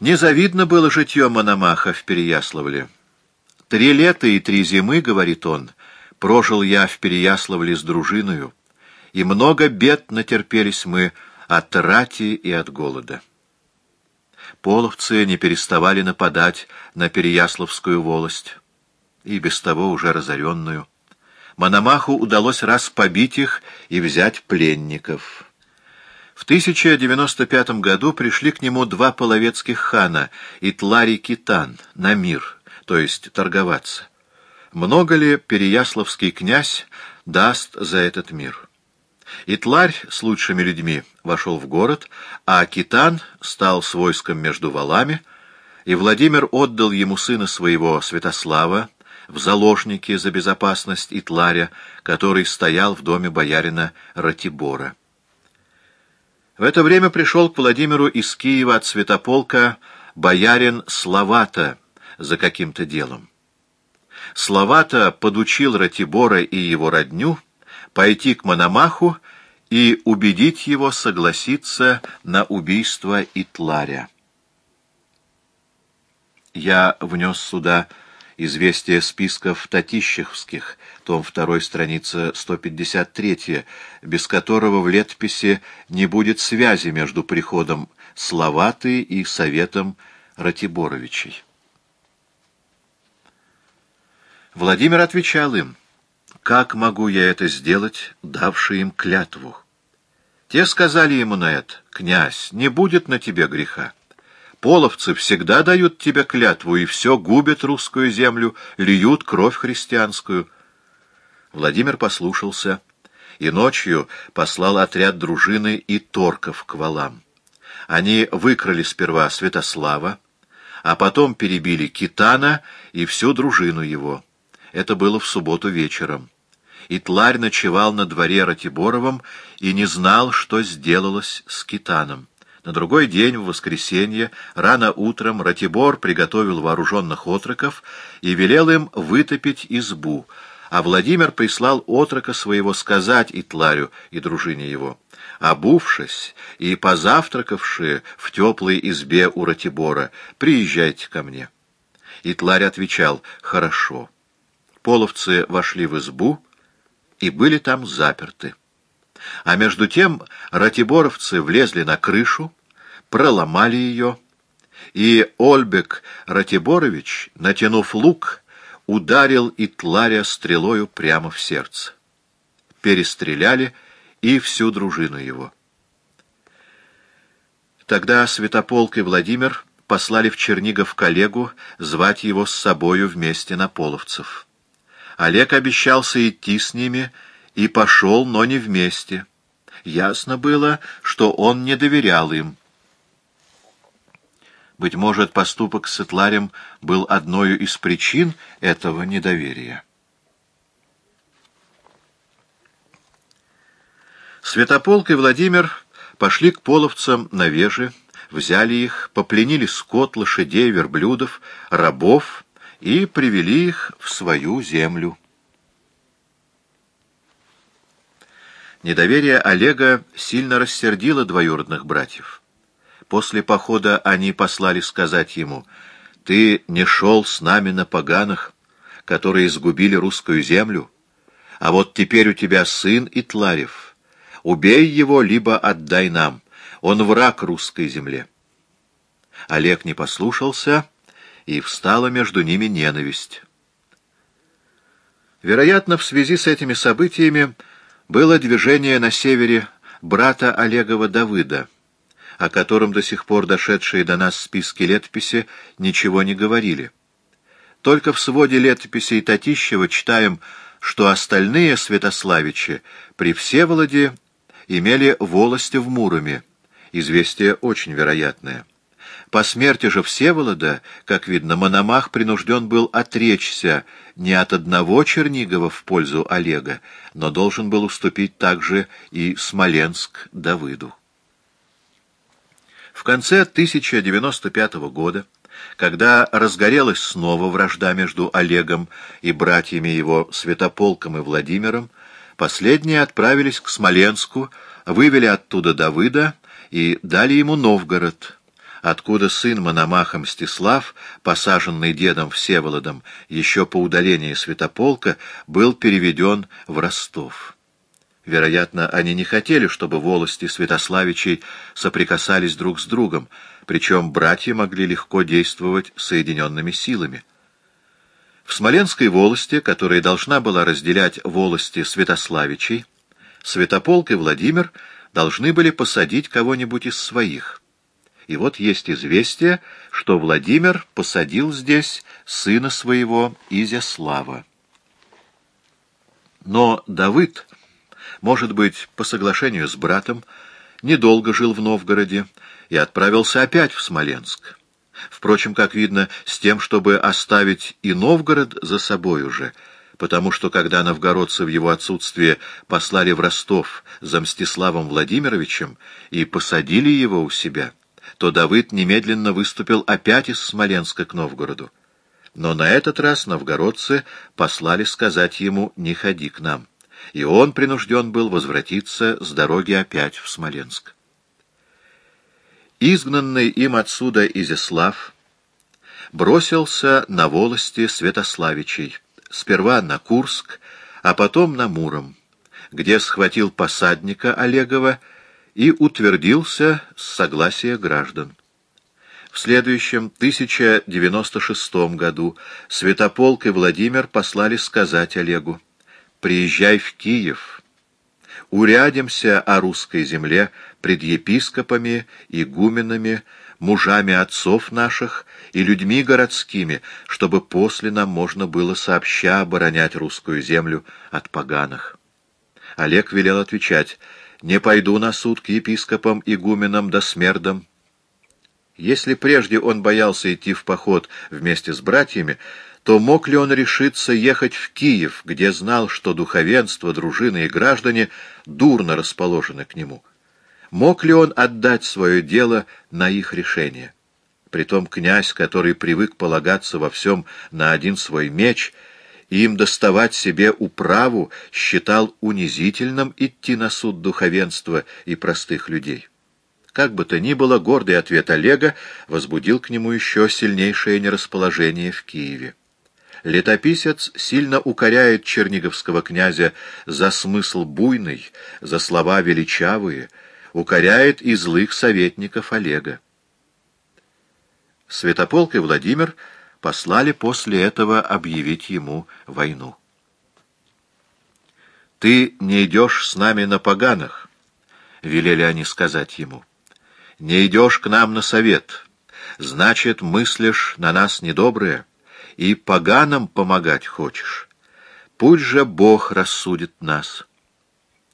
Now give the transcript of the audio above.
Незавидно было житье Мономаха в Переяславле. «Три лета и три зимы, — говорит он, — прожил я в Переяславле с дружиною, и много бед натерпелись мы от рати и от голода». Половцы не переставали нападать на Переяславскую волость, и без того уже разоренную. Мономаху удалось раз побить их и взять пленников. В 1095 году пришли к нему два половецких хана, Итлари Китан, на мир, то есть торговаться. Много ли Переяславский князь даст за этот мир? Итларь с лучшими людьми вошел в город, а Китан стал с войском между валами, и Владимир отдал ему сына своего Святослава в заложники за безопасность Итларя, который стоял в доме боярина Ратибора. В это время пришел к Владимиру из Киева от Святополка боярин Славата за каким-то делом. Славата подучил Ратибора и его родню пойти к Мономаху и убедить его согласиться на убийство Итларя. Я внес сюда известие списков Татищевских, том 2, страница 153, без которого в летописи не будет связи между приходом Славаты и советом Ратиборовичей. Владимир отвечал им, «Как могу я это сделать, давший им клятву?» Те сказали ему на это, «Князь, не будет на тебе греха. Половцы всегда дают тебе клятву, и все губят русскую землю, льют кровь христианскую». Владимир послушался и ночью послал отряд дружины и торков к валам. Они выкрали сперва Святослава, а потом перебили Китана и всю дружину его. Это было в субботу вечером. И Тларь ночевал на дворе Ратиборовом и не знал, что сделалось с Китаном. На другой день, в воскресенье, рано утром Ратибор приготовил вооруженных отроков и велел им вытопить избу, а Владимир прислал отрока своего сказать Итларю и дружине его. «Обувшись и позавтракавшие в теплой избе у Ратибора, приезжайте ко мне». Итларь отвечал «Хорошо». Половцы вошли в избу и были там заперты. А между тем ратиборовцы влезли на крышу, проломали ее, и Ольбек Ратиборович, натянув лук, ударил Итларя стрелою прямо в сердце. Перестреляли и всю дружину его. Тогда Святополк и Владимир послали в Чернигов коллегу звать его с собою вместе на половцев. Олег обещался идти с ними и пошел, но не вместе. Ясно было, что он не доверял им. Быть может, поступок с Итларем был одной из причин этого недоверия. Святополк и Владимир пошли к половцам на веже, взяли их, попленили скот, лошадей, верблюдов, рабов и привели их в свою землю. Недоверие Олега сильно рассердило двоюродных братьев. После похода они послали сказать ему, «Ты не шел с нами на поганах, которые сгубили русскую землю, а вот теперь у тебя сын Итларев. Убей его, либо отдай нам, он враг русской земле». Олег не послушался, и встала между ними ненависть. Вероятно, в связи с этими событиями было движение на севере брата Олегова Давыда, о котором до сих пор дошедшие до нас списки летописи ничего не говорили. Только в своде летописей Татищева читаем, что остальные святославичи при Всеволоде имели волости в Муроме, известие очень вероятное. По смерти же Всеволода, как видно, Мономах принужден был отречься не от одного Чернигова в пользу Олега, но должен был уступить также и Смоленск Давыду. В конце 1095 года, когда разгорелась снова вражда между Олегом и братьями его Святополком и Владимиром, последние отправились к Смоленску, вывели оттуда Давыда и дали ему Новгород – откуда сын Мономаха Мстислав, посаженный дедом Всеволодом еще по удалении Святополка, был переведен в Ростов. Вероятно, они не хотели, чтобы волости Святославичей соприкасались друг с другом, причем братья могли легко действовать соединенными силами. В Смоленской волости, которая должна была разделять волости Святославичей, Святополк и Владимир должны были посадить кого-нибудь из своих. И вот есть известие, что Владимир посадил здесь сына своего Изяслава. Но Давыд может быть, по соглашению с братом, недолго жил в Новгороде и отправился опять в Смоленск. Впрочем, как видно, с тем, чтобы оставить и Новгород за собой уже, потому что когда новгородцы в его отсутствие послали в Ростов за Мстиславом Владимировичем и посадили его у себя, то Давыд немедленно выступил опять из Смоленска к Новгороду. Но на этот раз новгородцы послали сказать ему «не ходи к нам» и он принужден был возвратиться с дороги опять в Смоленск. Изгнанный им отсюда Изяслав бросился на волости Святославичей, сперва на Курск, а потом на Муром, где схватил посадника Олегова и утвердился с согласия граждан. В следующем 1096 году Святополк и Владимир послали сказать Олегу приезжай в Киев. Урядимся о русской земле пред епископами, игуменами, мужами отцов наших и людьми городскими, чтобы после нам можно было сообща оборонять русскую землю от поганых. Олег велел отвечать, «Не пойду на суд к епископам, игуменам да смердам». Если прежде он боялся идти в поход вместе с братьями, то мог ли он решиться ехать в Киев, где знал, что духовенство, дружины и граждане дурно расположены к нему? Мог ли он отдать свое дело на их решение? Притом князь, который привык полагаться во всем на один свой меч, им доставать себе управу, считал унизительным идти на суд духовенства и простых людей. Как бы то ни было, гордый ответ Олега возбудил к нему еще сильнейшее нерасположение в Киеве. Летописец сильно укоряет черниговского князя за смысл буйный, за слова величавые, укоряет и злых советников Олега. Святополк и Владимир послали после этого объявить ему войну. «Ты не идешь с нами на поганах», — велели они сказать ему. «Не идешь к нам на совет, значит, мыслишь на нас недоброе» и поганам помогать хочешь. Пусть же Бог рассудит нас».